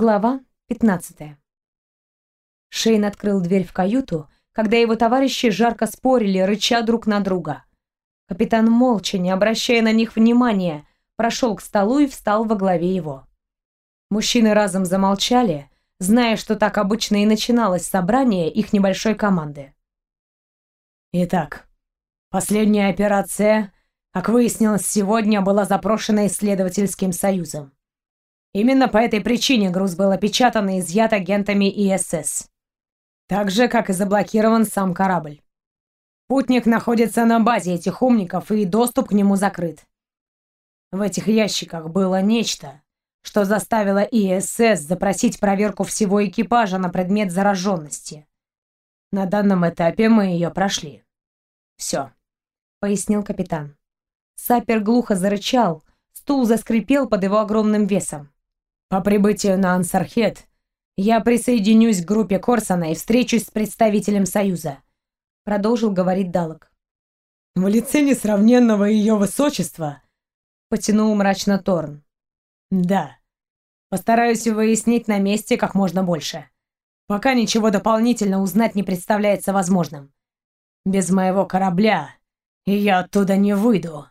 Глава 15. Шейн открыл дверь в каюту, когда его товарищи жарко спорили, рыча друг на друга. Капитан молча, не обращая на них внимания, прошел к столу и встал во главе его. Мужчины разом замолчали, зная, что так обычно и начиналось собрание их небольшой команды. Итак, последняя операция, как выяснилось сегодня, была запрошена исследовательским союзом. Именно по этой причине груз был опечатан и изъят агентами ИСС. Так же, как и заблокирован сам корабль. Путник находится на базе этих умников, и доступ к нему закрыт. В этих ящиках было нечто, что заставило ИСС запросить проверку всего экипажа на предмет зараженности. На данном этапе мы ее прошли. Все, пояснил капитан. Сапер глухо зарычал, стул заскрипел под его огромным весом. По прибытию на Ансархет я присоединюсь к группе Корсона и встречусь с представителем Союза продолжил говорить Далок. В лице несравненного ее высочества потянул мрачно Торн. Да. Постараюсь выяснить на месте как можно больше. Пока ничего дополнительно узнать не представляется возможным. Без моего корабля я оттуда не выйду.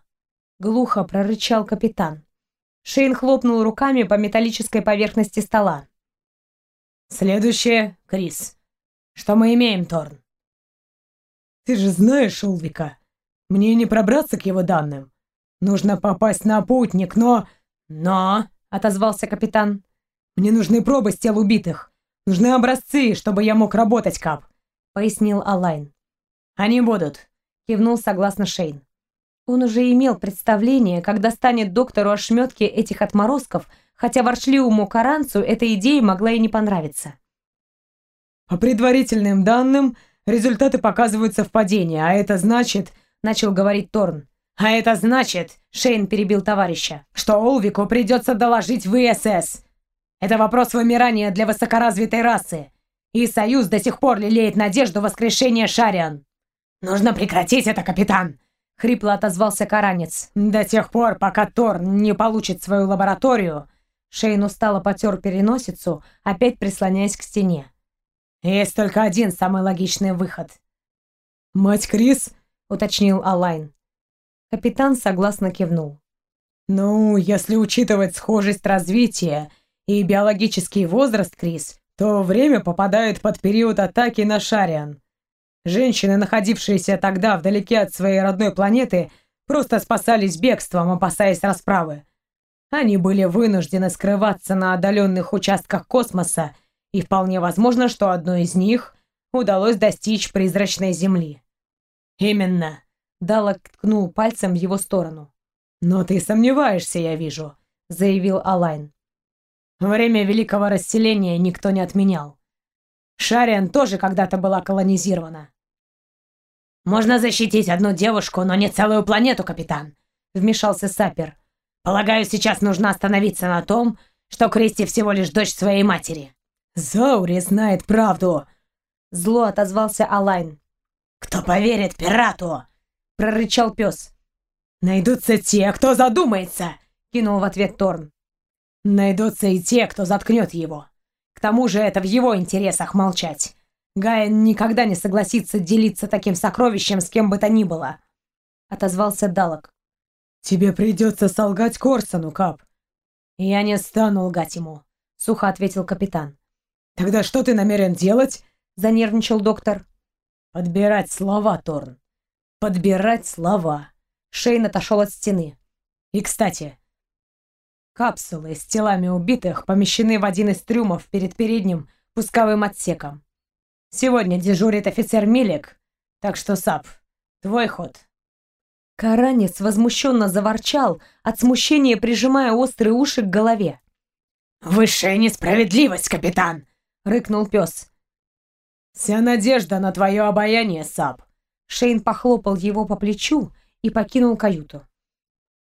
Глухо прорычал капитан. Шейн хлопнул руками по металлической поверхности стола. Следующее, Крис. Что мы имеем, Торн? Ты же знаешь Улвика. Мне не пробраться к его данным. Нужно попасть на путник, но... Но... Отозвался капитан. Мне нужны пробы с тел убитых. Нужны образцы, чтобы я мог работать, Кап. Пояснил Алайн. Они будут. Кивнул согласно Шейн. Он уже имел представление, когда станет доктору ошметки этих отморозков, хотя ворчливому Каранцу эта идея могла и не понравиться. По предварительным данным, Результаты показывают совпадение, а это значит...» — начал говорить Торн. «А это значит...» — Шейн перебил товарища. «Что Олвику придется доложить в ИСС. Это вопрос вымирания для высокоразвитой расы. И Союз до сих пор лелеет надежду воскрешения Шариан. Нужно прекратить это, капитан!» — хрипло отозвался Каранец. «До тех пор, пока Торн не получит свою лабораторию...» Шейн устало потер переносицу, опять прислоняясь к стене. Есть только один самый логичный выход. «Мать Крис?» — уточнил Алайн. Капитан согласно кивнул. «Ну, если учитывать схожесть развития и биологический возраст Крис, то время попадает под период атаки на Шариан. Женщины, находившиеся тогда вдалеке от своей родной планеты, просто спасались бегством, опасаясь расправы. Они были вынуждены скрываться на отдаленных участках космоса и вполне возможно, что одной из них удалось достичь призрачной земли. Именно. Далок ткнул пальцем в его сторону. «Но ты сомневаешься, я вижу», — заявил Алайн. «Время Великого Расселения никто не отменял. Шариан тоже когда-то была колонизирована». «Можно защитить одну девушку, но не целую планету, капитан», — вмешался Сапер. «Полагаю, сейчас нужно остановиться на том, что Кристи всего лишь дочь своей матери». «Заури знает правду!» Зло отозвался Алайн. «Кто поверит пирату?» Прорычал пес. «Найдутся те, кто задумается!» Кинул в ответ Торн. «Найдутся и те, кто заткнет его. К тому же это в его интересах молчать. Гайен никогда не согласится делиться таким сокровищем с кем бы то ни было», — отозвался Далок. «Тебе придется солгать Корсону, Кап». «Я не стану лгать ему», — сухо ответил капитан. «Тогда что ты намерен делать?» — занервничал доктор. «Подбирать слова, Торн. Подбирать слова». Шейн отошел от стены. «И, кстати, капсулы с телами убитых помещены в один из трюмов перед передним пусковым отсеком. Сегодня дежурит офицер Милек, так что, Сап, твой ход». Каранец возмущенно заворчал, от смущения прижимая острые уши к голове. «Высшая несправедливость, капитан! рыкнул пес. «Вся надежда на твое обаяние, Сап!» Шейн похлопал его по плечу и покинул каюту.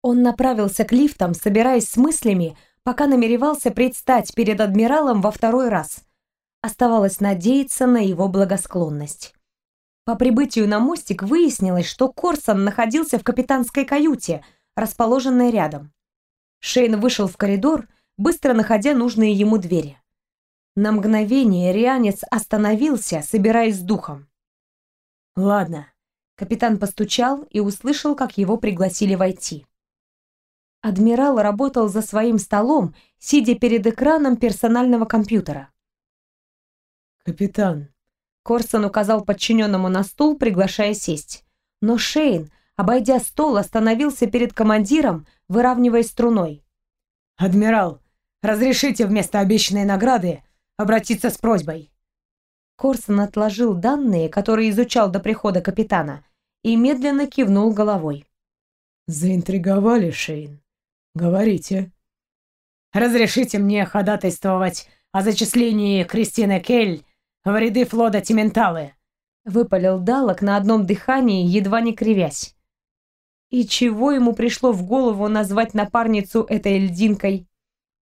Он направился к лифтам, собираясь с мыслями, пока намеревался предстать перед адмиралом во второй раз. Оставалось надеяться на его благосклонность. По прибытию на мостик выяснилось, что Корсон находился в капитанской каюте, расположенной рядом. Шейн вышел в коридор, быстро находя нужные ему двери. На мгновение Рианец остановился, собираясь с духом. «Ладно». Капитан постучал и услышал, как его пригласили войти. Адмирал работал за своим столом, сидя перед экраном персонального компьютера. «Капитан». Корсон указал подчиненному на стул, приглашая сесть. Но Шейн, обойдя стол, остановился перед командиром, выравнивая струной. «Адмирал, разрешите вместо обещанной награды обратиться с просьбой?» Корсон отложил данные, которые изучал до прихода капитана, и медленно кивнул головой. «Заинтриговали, Шейн. Говорите». «Разрешите мне ходатайствовать о зачислении Кристины Кель в ряды флота Тименталы», выпалил Далок на одном дыхании, едва не кривясь. И чего ему пришло в голову назвать напарницу этой льдинкой?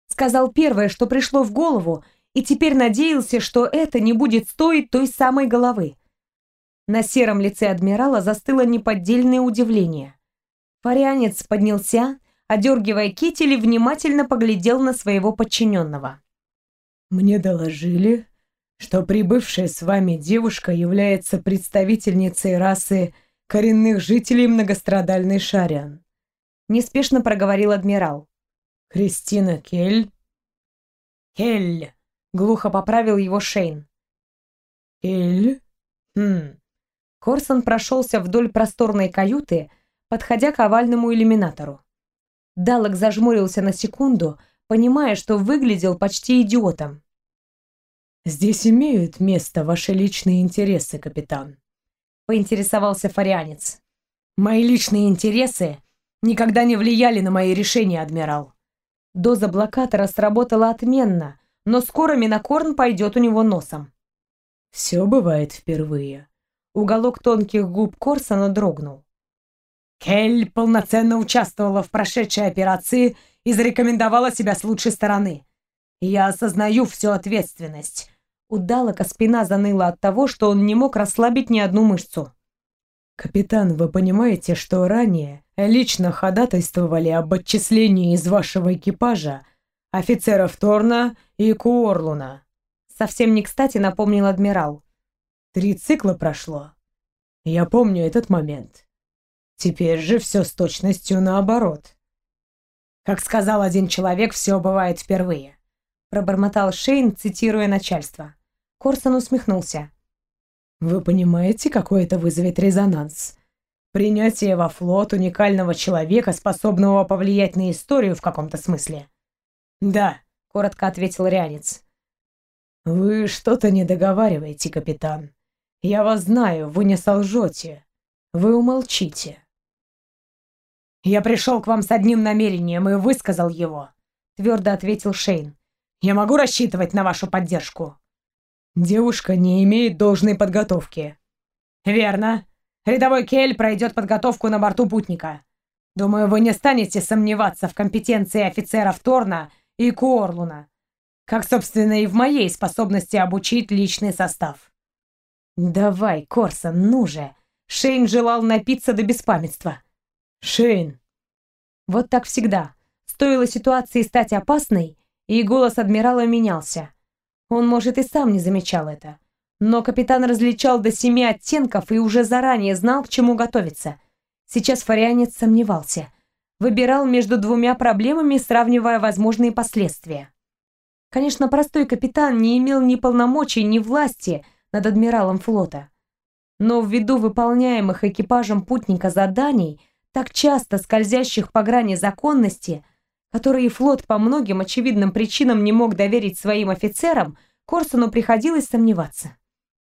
Сказал первое, что пришло в голову, и теперь надеялся, что это не будет стоить той самой головы. На сером лице адмирала застыло неподдельное удивление. Фарианец поднялся, одергивая китель и внимательно поглядел на своего подчиненного. «Мне доложили, что прибывшая с вами девушка является представительницей расы коренных жителей многострадальной Шариан. Неспешно проговорил адмирал. Кристина Кель. Кель, глухо поправил его Шейн. Кель? Хм. Корсон прошелся вдоль просторной каюты, подходя к овальному иллюминатору. Далок зажмурился на секунду, понимая, что выглядел почти идиотом. «Здесь имеют место ваши личные интересы, капитан», — поинтересовался фарианец. «Мои личные интересы никогда не влияли на мои решения, адмирал». Доза блокатора сработала отменно, но скоро Минокорн пойдет у него носом. «Все бывает впервые». Уголок тонких губ Корсона дрогнул. Кель полноценно участвовала в прошедшей операции и зарекомендовала себя с лучшей стороны. Я осознаю всю ответственность. У Далока спина заныла от того, что он не мог расслабить ни одну мышцу. «Капитан, вы понимаете, что ранее лично ходатайствовали об отчислении из вашего экипажа офицеров Торна и Куорлуна?» Совсем не кстати напомнил адмирал. «Три цикла прошло. Я помню этот момент. Теперь же все с точностью наоборот. Как сказал один человек, все бывает впервые пробормотал Шейн, цитируя начальство. Корсон усмехнулся. Вы понимаете, какой это вызовет резонанс? Принятие во флот уникального человека, способного повлиять на историю в каком-то смысле. Да, коротко ответил Рянец. Вы что-то не договариваете, капитан. Я вас знаю, вы не солжете. Вы умолчите. Я пришел к вам с одним намерением и высказал его, твердо ответил Шейн. Я могу рассчитывать на вашу поддержку?» «Девушка не имеет должной подготовки». «Верно. Рядовой Кель пройдет подготовку на борту путника. Думаю, вы не станете сомневаться в компетенции офицеров Торна и Куорлуна, как, собственно, и в моей способности обучить личный состав». «Давай, Корсон, ну же!» Шейн желал напиться до беспамятства. «Шейн!» Вот так всегда. Стоило ситуации стать опасной, и голос адмирала менялся. Он, может, и сам не замечал это. Но капитан различал до семи оттенков и уже заранее знал, к чему готовиться. Сейчас фарианец сомневался. Выбирал между двумя проблемами, сравнивая возможные последствия. Конечно, простой капитан не имел ни полномочий, ни власти над адмиралом флота. Но ввиду выполняемых экипажем путника заданий, так часто скользящих по грани законности, которые флот по многим очевидным причинам не мог доверить своим офицерам, Корсуну приходилось сомневаться.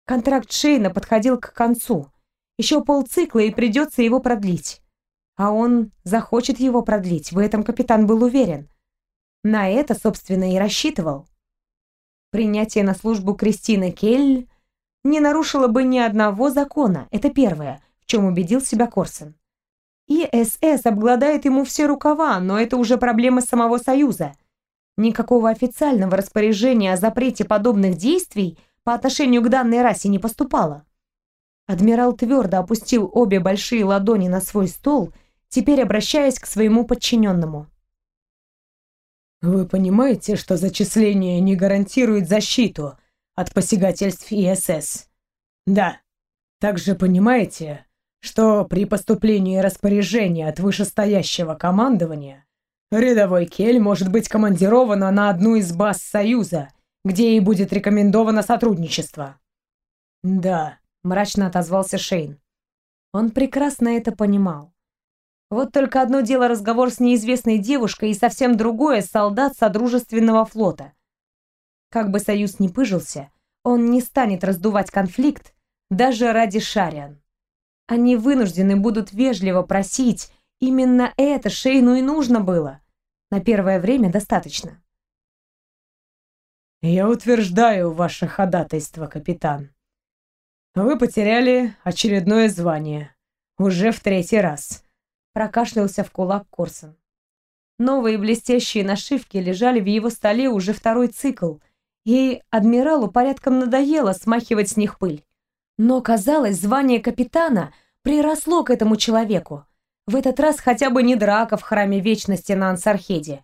Контракт Шейна подходил к концу. Еще полцикла и придется его продлить. А он захочет его продлить, в этом капитан был уверен. На это, собственно, и рассчитывал. Принятие на службу Кристины Кель не нарушило бы ни одного закона, это первое, в чем убедил себя Корсон. И СС обгладает ему все рукава, но это уже проблема самого Союза. Никакого официального распоряжения о запрете подобных действий по отношению к данной расе не поступало. Адмирал твердо опустил обе большие ладони на свой стол, теперь обращаясь к своему подчиненному. Вы понимаете, что зачисление не гарантирует защиту от посягательств ИСС? Да. Также понимаете, что при поступлении распоряжения от вышестоящего командования рядовой Кель может быть командирована на одну из баз Союза, где ей будет рекомендовано сотрудничество. Да, мрачно отозвался Шейн. Он прекрасно это понимал. Вот только одно дело разговор с неизвестной девушкой и совсем другое солдат Содружественного флота. Как бы Союз ни пыжился, он не станет раздувать конфликт даже ради Шариан. Они вынуждены будут вежливо просить. Именно это Шейну и нужно было. На первое время достаточно. «Я утверждаю ваше ходатайство, капитан. Вы потеряли очередное звание. Уже в третий раз», — прокашлялся в кулак Корсон. Новые блестящие нашивки лежали в его столе уже второй цикл, и адмиралу порядком надоело смахивать с них пыль. Но, казалось, звание капитана приросло к этому человеку. В этот раз хотя бы не драка в храме вечности на Ансархеде.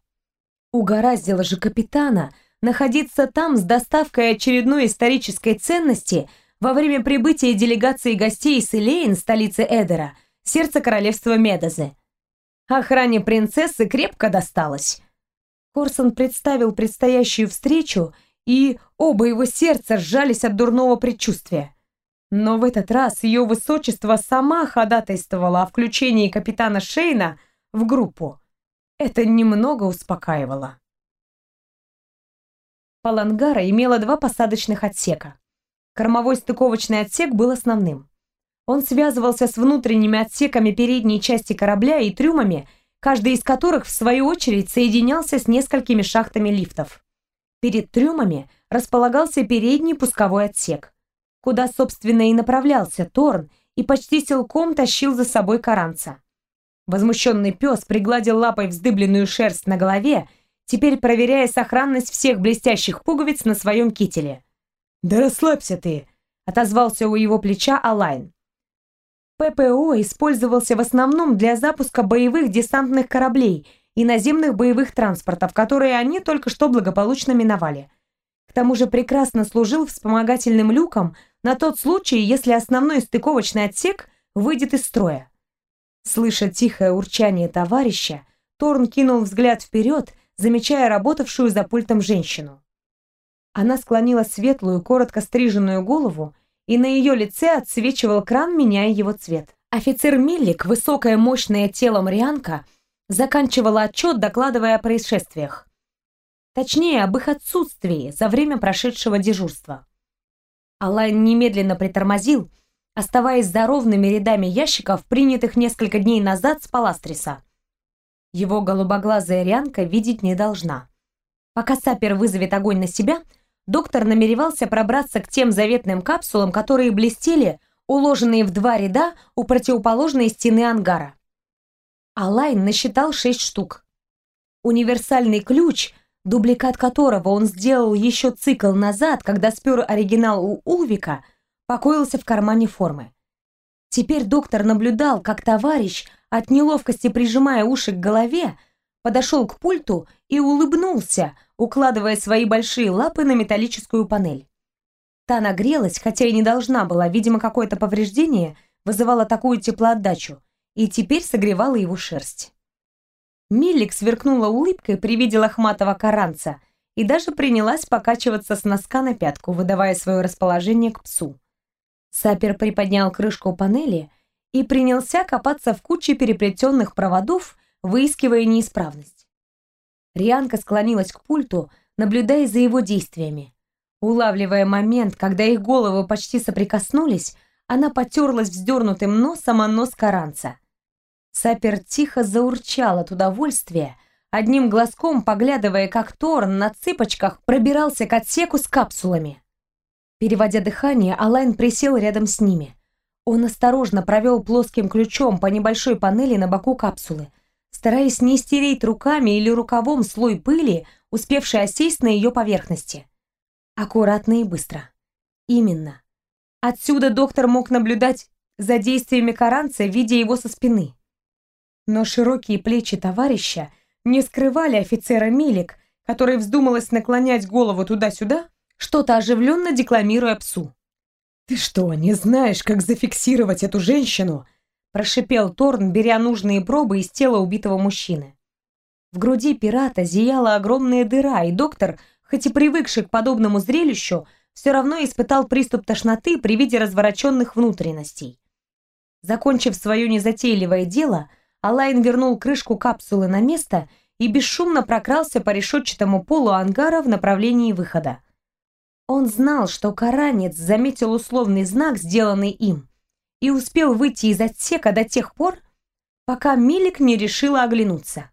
Угораздило же капитана находиться там с доставкой очередной исторической ценности во время прибытия делегации гостей с Илейн, столицы Эдера, сердце королевства Медозы. Охране принцессы крепко досталось. Корсон представил предстоящую встречу, и оба его сердца сжались от дурного предчувствия. Но в этот раз ее высочество сама ходатайствовала о включении капитана Шейна в группу. Это немного успокаивало. Палангара имела два посадочных отсека. Кормовой стыковочный отсек был основным. Он связывался с внутренними отсеками передней части корабля и трюмами, каждый из которых, в свою очередь, соединялся с несколькими шахтами лифтов. Перед трюмами располагался передний пусковой отсек куда, собственно, и направлялся Торн, и почти силком тащил за собой Каранца. Возмущенный пес пригладил лапой вздыбленную шерсть на голове, теперь проверяя сохранность всех блестящих пуговиц на своем кителе. «Да расслабься ты!» — отозвался у его плеча Алайн. ППО использовался в основном для запуска боевых десантных кораблей и наземных боевых транспортов, которые они только что благополучно миновали. Тому же прекрасно служил вспомогательным люком на тот случай, если основной стыковочный отсек выйдет из строя. Слыша тихое урчание товарища, Торн кинул взгляд вперед, замечая работавшую за пультом женщину. Она склонила светлую, коротко стриженную голову, и на ее лице отсвечивал кран, меняя его цвет. Офицер Миллик, высокая, мощная телом Рианка, заканчивала отчет, докладывая о происшествиях. Точнее, об их отсутствии за время прошедшего дежурства. Алайн немедленно притормозил, оставаясь за ровными рядами ящиков, принятых несколько дней назад с Паластриса. Его голубоглазая Рянка видеть не должна. Пока Сапер вызовет огонь на себя, доктор намеревался пробраться к тем заветным капсулам, которые блестели, уложенные в два ряда у противоположной стены ангара. Алайн насчитал шесть штук. Универсальный ключ — дубликат которого он сделал еще цикл назад, когда спер оригинал у Улвика, покоился в кармане формы. Теперь доктор наблюдал, как товарищ, от неловкости прижимая уши к голове, подошел к пульту и улыбнулся, укладывая свои большие лапы на металлическую панель. Та нагрелась, хотя и не должна была, видимо, какое-то повреждение вызывало такую теплоотдачу, и теперь согревала его шерсть. Миллик сверкнула улыбкой при виде лохматого каранца и даже принялась покачиваться с носка на пятку, выдавая свое расположение к псу. Сапер приподнял крышку панели и принялся копаться в куче переплетенных проводов, выискивая неисправность. Рианка склонилась к пульту, наблюдая за его действиями. Улавливая момент, когда их головы почти соприкоснулись, она потерлась вздернутым носом о нос Каранца. Сапер тихо заурчал от удовольствия, одним глазком поглядывая, как Торн на цыпочках пробирался к отсеку с капсулами. Переводя дыхание, Алайн присел рядом с ними. Он осторожно провел плоским ключом по небольшой панели на боку капсулы, стараясь не стереть руками или рукавом слой пыли, успевший осесть на ее поверхности. Аккуратно и быстро. Именно. Отсюда доктор мог наблюдать за действиями Каранца, видя его со спины. Но широкие плечи товарища не скрывали офицера Милик, которой вздумалось наклонять голову туда-сюда, что-то оживленно декламируя псу. «Ты что, не знаешь, как зафиксировать эту женщину?» прошипел Торн, беря нужные пробы из тела убитого мужчины. В груди пирата зияла огромная дыра, и доктор, хоть и привыкший к подобному зрелищу, все равно испытал приступ тошноты при виде развороченных внутренностей. Закончив свое незатейливое дело, Алайн вернул крышку капсулы на место и бесшумно прокрался по решетчатому полу ангара в направлении выхода. Он знал, что Каранец заметил условный знак, сделанный им, и успел выйти из отсека до тех пор, пока Милик не решила оглянуться.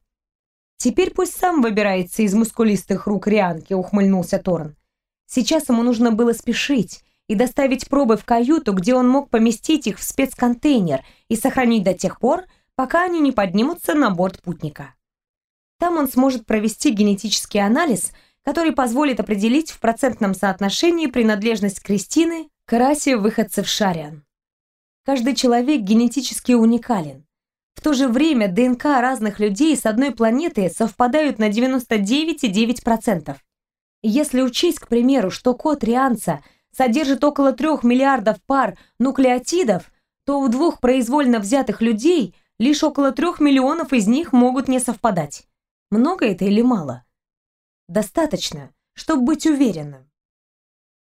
«Теперь пусть сам выбирается из мускулистых рук Рианки», — ухмыльнулся Торн. Сейчас ему нужно было спешить и доставить пробы в каюту, где он мог поместить их в спецконтейнер и сохранить до тех пор, пока они не поднимутся на борт путника. Там он сможет провести генетический анализ, который позволит определить в процентном соотношении принадлежность Кристины к расе выходцев Шариан. Каждый человек генетически уникален. В то же время ДНК разных людей с одной планеты совпадают на 99,9%. Если учесть, к примеру, что код Рианца содержит около 3 миллиардов пар нуклеотидов, то у двух произвольно взятых людей лишь около 3 миллионов из них могут не совпадать. Много это или мало? Достаточно, чтобы быть уверенным.